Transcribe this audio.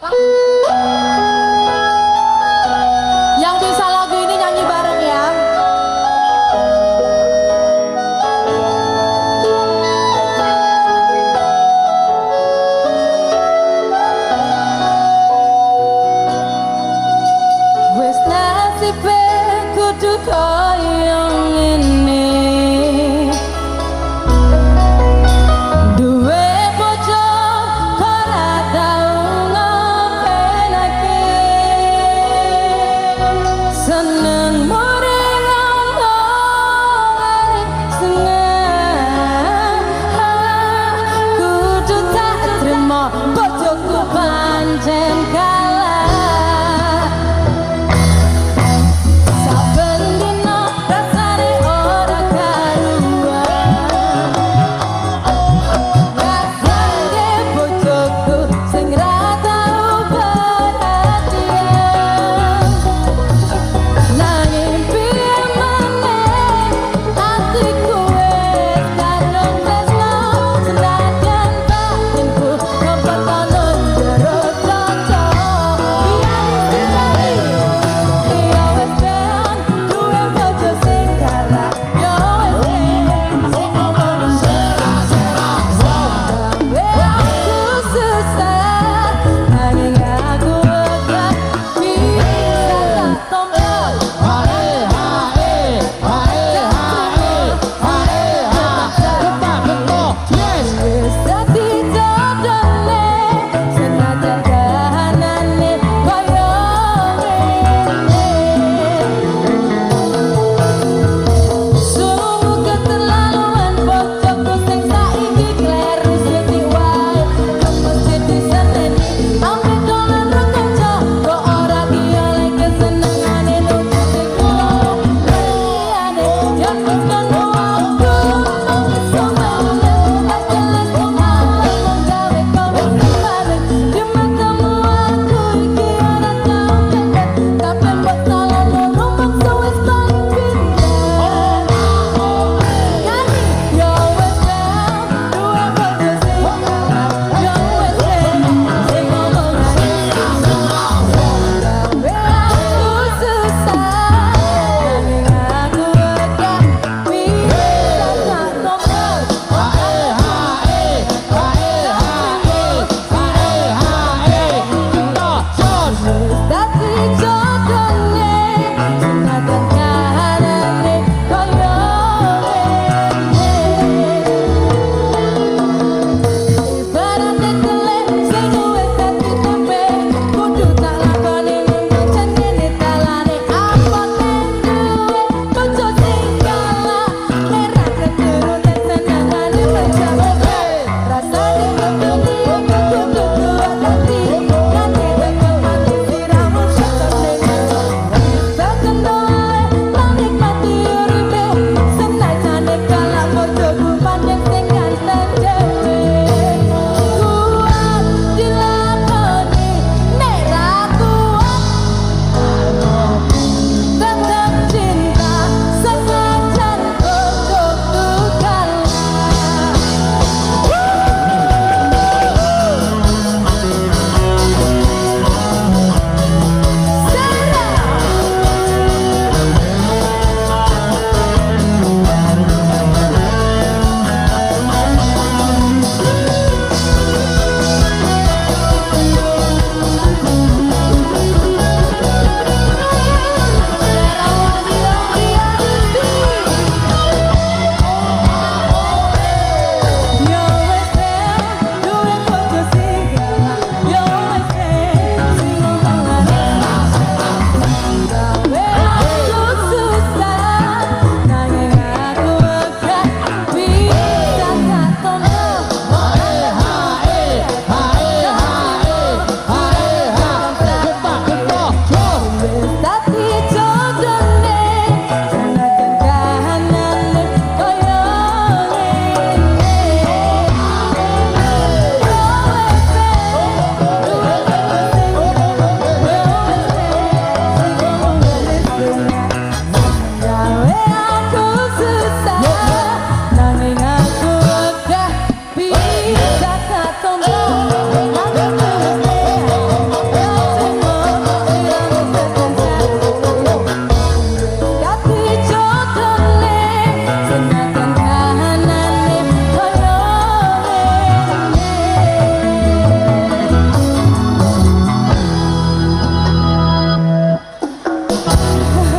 Yang bisa lagu ini nyanyi bareng ya. Wis